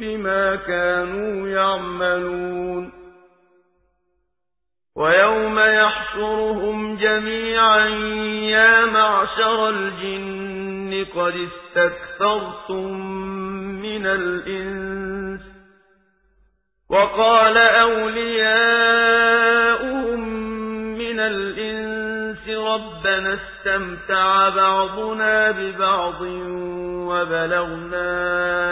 بما كانوا يعملون. ويوم يحشرهم جميعا يا معشر الجن قد استكثرتم من الإنس. وقال أولياؤهم من الإنس ربنا استمتع بعضنا ببعض وبلغنا